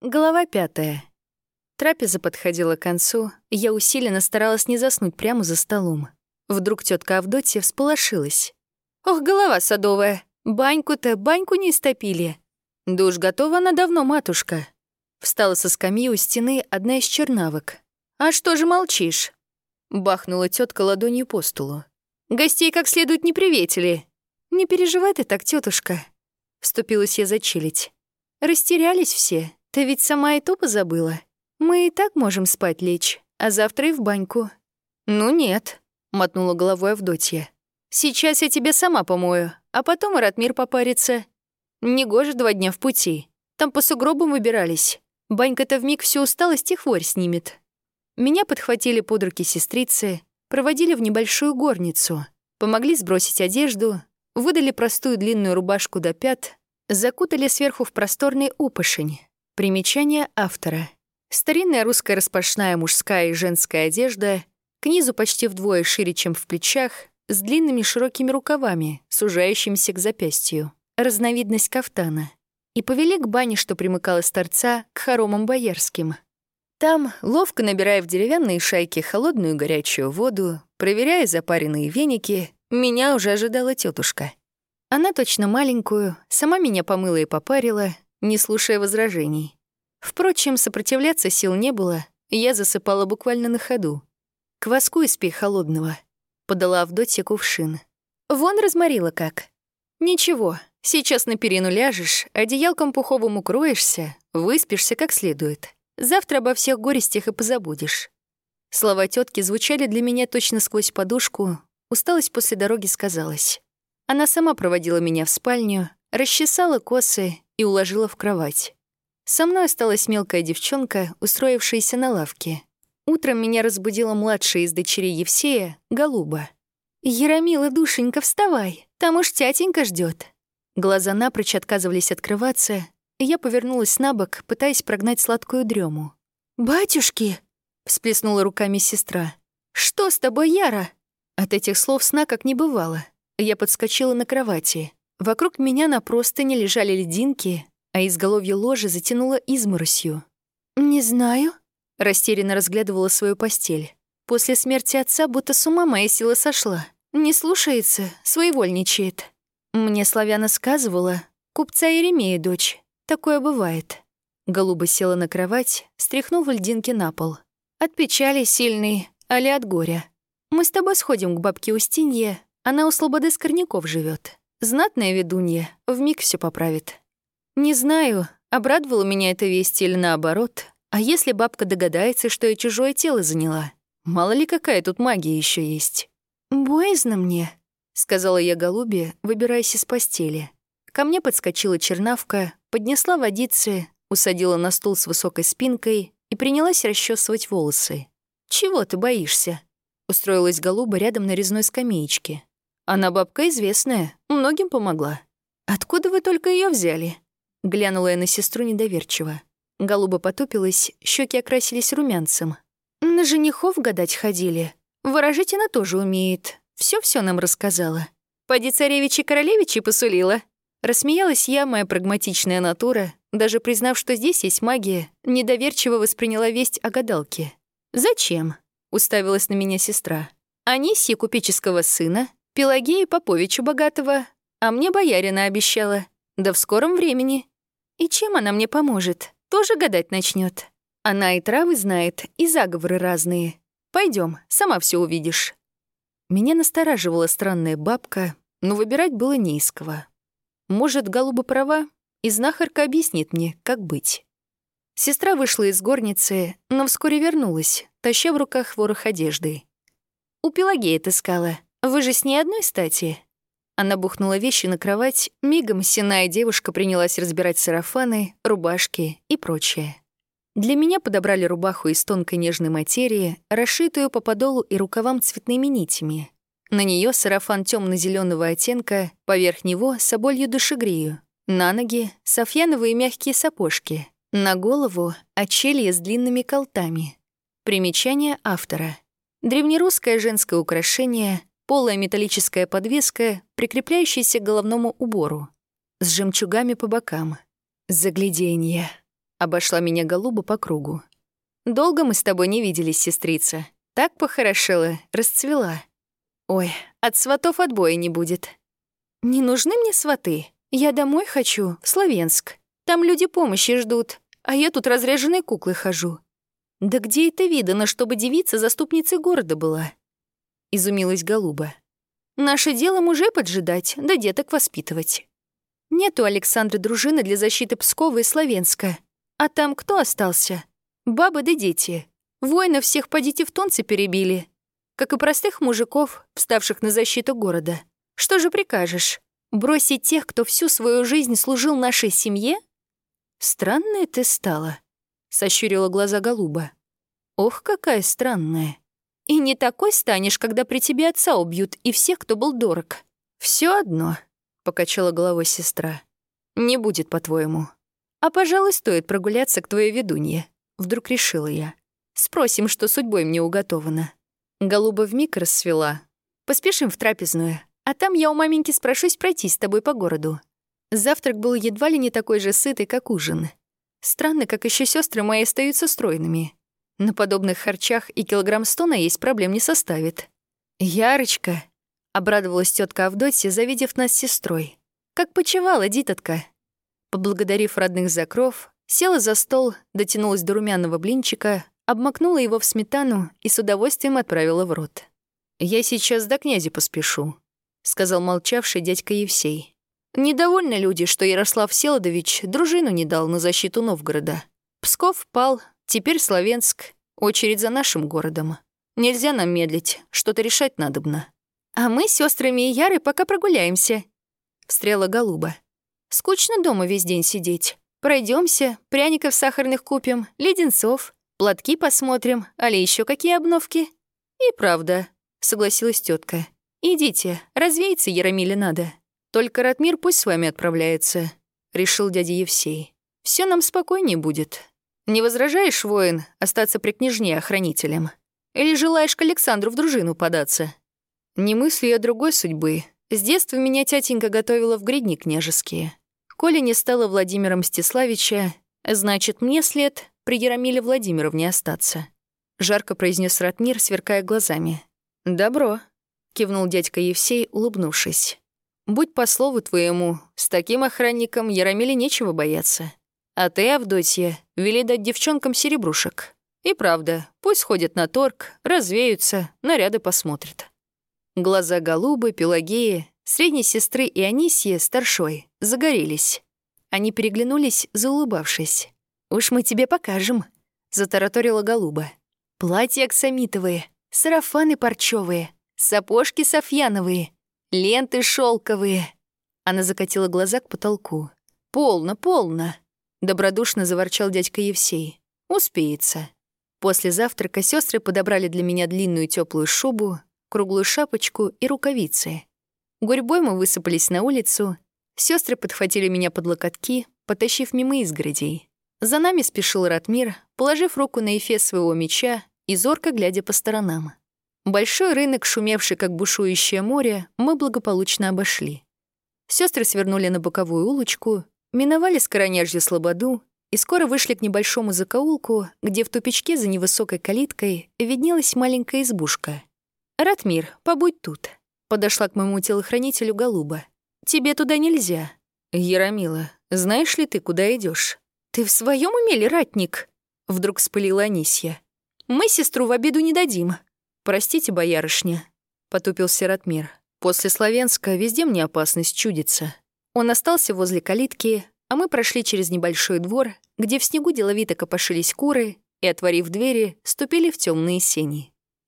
Глава пятая. Трапеза подходила к концу, я усиленно старалась не заснуть прямо за столом. Вдруг тетка Авдотья всполошилась. «Ох, голова садовая! Баньку-то, баньку не истопили!» «Да уж готова она давно, матушка!» Встала со скамьи у стены одна из чернавок. «А что же молчишь?» Бахнула тетка ладонью по столу. «Гостей как следует не приветили!» «Не переживай ты так, тетушка. Вступилась я за челядь. «Растерялись все, ты ведь сама и то позабыла. Мы и так можем спать лечь, а завтра и в баньку». «Ну нет», — мотнула головой Авдотья. «Сейчас я тебя сама помою, а потом и Ратмир попарится. Негоже два дня в пути. Там по сугробам выбирались. Банька-то вмиг всю усталость и хворь снимет». Меня подхватили под руки сестрицы, проводили в небольшую горницу, помогли сбросить одежду, выдали простую длинную рубашку до пят, закутали сверху в просторный упошень. Примечание автора. Старинная русская распашная мужская и женская одежда, к низу почти вдвое шире, чем в плечах, с длинными широкими рукавами, сужающимися к запястью. Разновидность кафтана. И повели к бане, что примыкала с торца, к хоромам боярским. Там, ловко набирая в деревянные шайки холодную горячую воду, проверяя запаренные веники, меня уже ожидала тетушка. Она точно маленькую, сама меня помыла и попарила, не слушая возражений. Впрочем, сопротивляться сил не было, я засыпала буквально на ходу. «Кваску испей холодного», — подала Авдотья кувшин. «Вон разморила как». «Ничего, сейчас на перину ляжешь, одеялком пуховым укроешься, выспишься как следует. Завтра обо всех горестях и позабудешь». Слова тетки звучали для меня точно сквозь подушку, усталость после дороги сказалась. Она сама проводила меня в спальню, расчесала косы и уложила в кровать. Со мной осталась мелкая девчонка, устроившаяся на лавке. Утром меня разбудила младшая из дочерей Евсея, Голуба. «Яромила, душенька, вставай, там уж тятенька ждет. Глаза напрочь отказывались открываться, и я повернулась на бок, пытаясь прогнать сладкую дрему. «Батюшки!» — всплеснула руками сестра. «Что с тобой, Яра?» От этих слов сна как не бывало. Я подскочила на кровати. Вокруг меня на простыне лежали лединки, а изголовье ложа затянуло изморосью. «Не знаю», — растерянно разглядывала свою постель. После смерти отца будто с ума моя сила сошла. Не слушается, своевольничает. Мне славяна сказывала, купца Еремея дочь. Такое бывает. Голуба села на кровать, стряхнув льдинки на пол. От печали сильный, али от горя. Мы с тобой сходим к бабке Устинье, она у Слободы Скорняков живет. Знатная ведунья, вмиг все поправит. Не знаю, обрадовала меня эта весть или наоборот. А если бабка догадается, что я чужое тело заняла? Мало ли какая тут магия еще есть. «Боязно мне», — сказала я голубе, выбираясь из постели. Ко мне подскочила чернавка, поднесла водицы, усадила на стул с высокой спинкой и принялась расчесывать волосы. «Чего ты боишься?» Устроилась голуба рядом на резной скамеечке. Она бабка известная, многим помогла. Откуда вы только ее взяли?» Глянула я на сестру недоверчиво. Голуба потупилась, щеки окрасились румянцем. «На женихов гадать ходили. Ворожить она тоже умеет. все все нам рассказала. Поди царевичи королевичи посулила». Рассмеялась я, моя прагматичная натура, даже признав, что здесь есть магия, недоверчиво восприняла весть о гадалке. «Зачем?» — уставилась на меня сестра. «Анисья купеческого сына Пелагея Поповичу богатого, а мне боярина обещала. Да в скором времени. И чем она мне поможет? Тоже гадать начнет. Она и травы знает, и заговоры разные. Пойдем, сама все увидишь. Меня настораживала странная бабка, но выбирать было не. Может, голуба права, и знахарка объяснит мне, как быть. Сестра вышла из горницы, но вскоре вернулась, таща в руках ворох одежды. У Пелагеи отыскала. Вы же с ней одной стати?» Она бухнула вещи на кровать, мигом синая девушка принялась разбирать сарафаны, рубашки и прочее. Для меня подобрали рубаху из тонкой нежной материи, расшитую по подолу и рукавам цветными нитями. На нее сарафан темно зеленого оттенка, поверх него — соболью душегрию. На ноги — софьяновые мягкие сапожки. На голову — очелье с длинными колтами. Примечание автора. Древнерусское женское украшение, полая металлическая подвеска, прикрепляющаяся к головному убору, с жемчугами по бокам. Загляденье. Обошла меня голуба по кругу. «Долго мы с тобой не виделись, сестрица. Так похорошела, расцвела. Ой, от сватов отбоя не будет. Не нужны мне сваты. Я домой хочу, в Словенск. Там люди помощи ждут, а я тут разряженной куклой хожу. Да где это видано, чтобы девица заступницей города была?» Изумилась голуба. «Наше дело мужей поджидать, да деток воспитывать. Нету Александры дружины для защиты Пскова и Словенска. А там кто остался? Бабы да дети. Воинов всех поди тевтонцы перебили. Как и простых мужиков, вставших на защиту города. Что же прикажешь? Бросить тех, кто всю свою жизнь служил нашей семье? Странная ты стала, — сощурила глаза голуба. Ох, какая странная. И не такой станешь, когда при тебе отца убьют и всех, кто был дорог. Все одно, — покачала головой сестра. Не будет, по-твоему. А, пожалуй, стоит прогуляться к твоей ведунье. Вдруг решила я. Спросим, что судьбой мне уготовано. Голуба вмиг расцвела. Поспешим в трапезную, а там я у маменьки спрошусь пройтись с тобой по городу. Завтрак был едва ли не такой же сытый, как ужин. Странно, как еще сестры мои остаются стройными. На подобных харчах и килограмм стона есть проблем не составит. «Ярочка!» — обрадовалась тетка Авдотья, завидев нас с сестрой. «Как почевала, дитотка?» Поблагодарив родных за кров, села за стол, дотянулась до румяного блинчика, обмакнула его в сметану и с удовольствием отправила в рот. «Я сейчас до князя поспешу», — сказал молчавший дядька Евсей. «Недовольны люди, что Ярослав Селодович дружину не дал на защиту Новгорода. Псков пал, теперь Славенск, очередь за нашим городом. Нельзя нам медлить, что-то решать надобно». «А мы с сестрами и Ярой пока прогуляемся», — встрела Голуба. Скучно дома весь день сидеть. Пройдемся, пряников сахарных купим, леденцов, платки посмотрим, али еще какие обновки. И правда, согласилась тетка. Идите, развеяться Яромиле надо. Только Ратмир пусть с вами отправляется, решил дядя Евсей. Все нам спокойнее будет. Не возражаешь, воин, остаться при княжне охранителем? Или желаешь к Александру в дружину податься? Не мысли о другой судьбы. С детства меня тятенька готовила в гридни княжеские. Коля не стала Владимира Мстиславича, значит, мне след при Яромиле Владимировне остаться. Жарко произнес Ратмир, сверкая глазами. «Добро», — кивнул дядька Евсей, улыбнувшись. «Будь по слову твоему, с таким охранником Яромиле нечего бояться. А ты, Авдотья, вели дать девчонкам серебрушек. И правда, пусть ходят на торг, развеются, наряды посмотрят». Глаза Голубы, Пелагеи, средней сестры и Анисьи, старшой, загорелись. Они переглянулись, заулыбавшись. «Уж мы тебе покажем», — затараторила голуба. «Платья аксамитовые, сарафаны парчевые, сапожки софьяновые, ленты шелковые. Она закатила глаза к потолку. «Полно, полно!» — добродушно заворчал дядька Евсей. «Успеется». После завтрака сестры подобрали для меня длинную теплую шубу, круглую шапочку и рукавицы. Гурьбой мы высыпались на улицу, Сестры подхватили меня под локотки, потащив мимо изгородей. За нами спешил Ратмир, положив руку на эфес своего меча и зорко глядя по сторонам. Большой рынок, шумевший как бушующее море, мы благополучно обошли. Сестры свернули на боковую улочку, миновали скоронежью слободу и скоро вышли к небольшому закоулку, где в тупичке за невысокой калиткой виднелась маленькая избушка. «Ратмир, побудь тут», — подошла к моему телохранителю Голуба. Тебе туда нельзя. Яромила, знаешь ли ты, куда идешь? Ты в своем уме, ратник? Вдруг вспылила Анисья. Мы сестру в обиду не дадим. Простите, боярышня, потупился Ратмир. После Славянска везде мне опасность чудится. Он остался возле калитки, а мы прошли через небольшой двор, где в снегу деловито копошились куры и, отворив двери, ступили в темные сени.